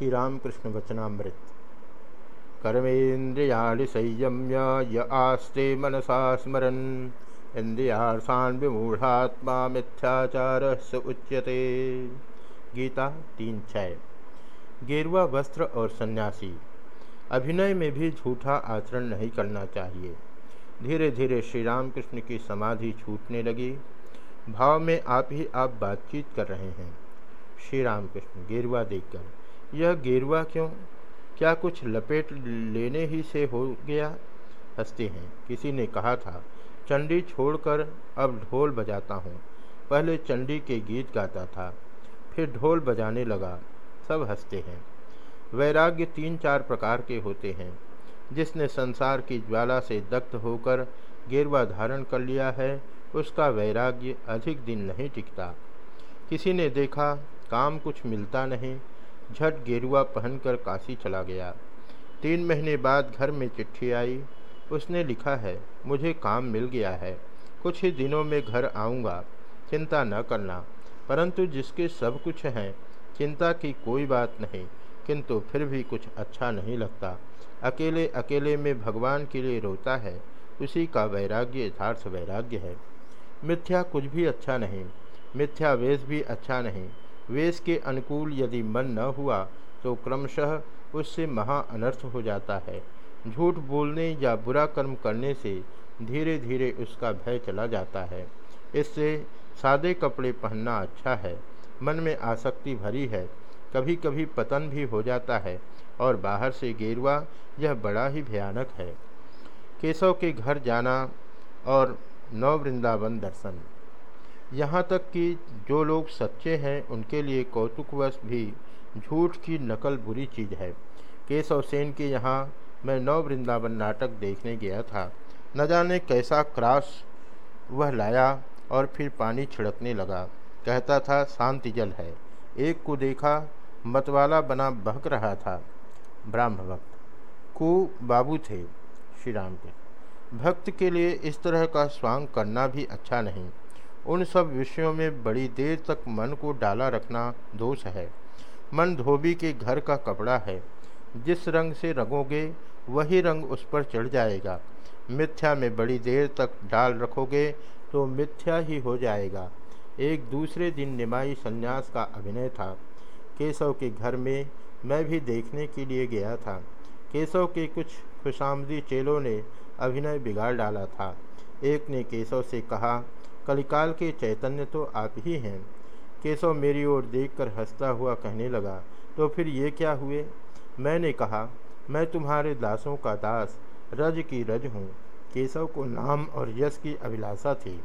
श्री रामकृष्ण वचनामृत। कर्मेन्द्रिया संयम्य य आस्ते मनसा स्मरन्। इंद्रियार्थान विमूढ़ात्मा मिथ्याचार स उच्यते। गीता तीन छः। गेरुआ, वस्त्र और सन्यासी। अभिनय में भी झूठा आचरण नहीं करना चाहिए। धीरे धीरे श्री रामकृष्ण की समाधि छूटने लगी। भाव में आप ही आप बातचीत कर रहे हैं। श्री रामकृष्ण गेरुआ देखकर। यह गेरुआ क्यों? क्या कुछ लपेट लेने ही से हो गया? हँसते हैं। किसी ने कहा था, चंडी छोड़कर अब ढोल बजाता हूँ। पहले चंडी के गीत गाता था, फिर ढोल बजाने लगा। सब हँसते हैं। वैराग्य तीन चार प्रकार के होते हैं। जिसने संसार की ज्वाला से दग्ध होकर गेरुआ धारण कर लिया है, उसका वैराग्य अधिक दिन नहीं टिकता। किसी ने देखा, काम कुछ मिलता नहीं। झट गेरुआ पहनकर काशी चला गया। तीन महीने बाद घर में चिट्ठी आई। उसने लिखा है, मुझे काम मिल गया है। कुछ ही दिनों में घर आऊँगा। चिंता न करना। परंतु जिसके सब कुछ हैं, चिंता की कोई बात नहीं। किंतु फिर भी कुछ अच्छा नहीं लगता। अकेले अकेले में भगवान के लिए रोता है। उसी का वैराग्य, यथार्थ वैराग्य है। मिथ्या कुछ भी अच्छा नहीं। मिथ्या वेश भी अच्छा नहीं। वेश के अनुकूल यदि मन न हुआ तो क्रमशः उससे महा अनर्थ हो जाता है। झूठ बोलने या बुरा कर्म करने से धीरे धीरे उसका भय चला जाता है। इससे सादे कपड़े पहनना अच्छा है। मन में आसक्ति भरी है। कभी कभी पतन भी हो जाता है और बाहर से गेरुआ यह बड़ा ही भयानक है। केशव के घर जाना और नव वृंदावन दर्शन। यहाँ तक कि जो लोग सच्चे हैं, उनके लिए कौतुकवश भी झूठ की नकल बुरी चीज़ है। केशव सेन के यहाँ मैं नव वृंदावन नाटक देखने गया था। न जाने कैसा क्रास वह लाया और फिर पानी छिड़कने लगा। कहता था शांति जल है। एक को देखा, मतवाला बना बहक रहा था। ब्राह्म भक्त को बाबू थे। श्री राम के। भक्त के लिए इस तरह का स्वांग करना भी अच्छा नहीं। उन सब विषयों में बड़ी देर तक मन को डाला रखना दोष है। मन धोबी के घर का कपड़ा है। जिस रंग से रंगोगे, वही रंग उस पर चढ़ जाएगा। मिथ्या में बड़ी देर तक डाल रखोगे तो मिथ्या ही हो जाएगा। एक दूसरे दिन निमाई संन्यास का अभिनय था। केशव के घर में मैं भी देखने के लिए गया था। केशव के कुछ खुशामदी चेलों ने अभिनय बिगाड़ डाला था। एक ने केशव से कहा, कलिकाल के चैतन्य तो आप ही हैं। केशव मेरी ओर देखकर हंसता हुआ कहने लगा तो फिर ये क्या हुए? मैंने कहा, मैं तुम्हारे दासों का दास, रज की रज हूँ। केशव को नाम और यश की अभिलाषा थी।